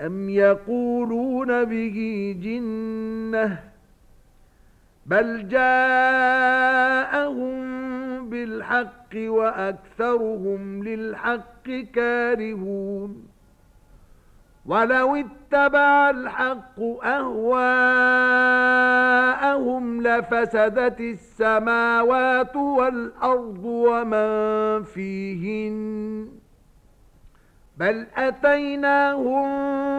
أم يقولون به جنة بل جاءهم بالحق وأكثرهم للحق كارهون ولو اتبع الحق أهواءهم لفسدت السماوات والأرض ومن فيهن بل أتيناهم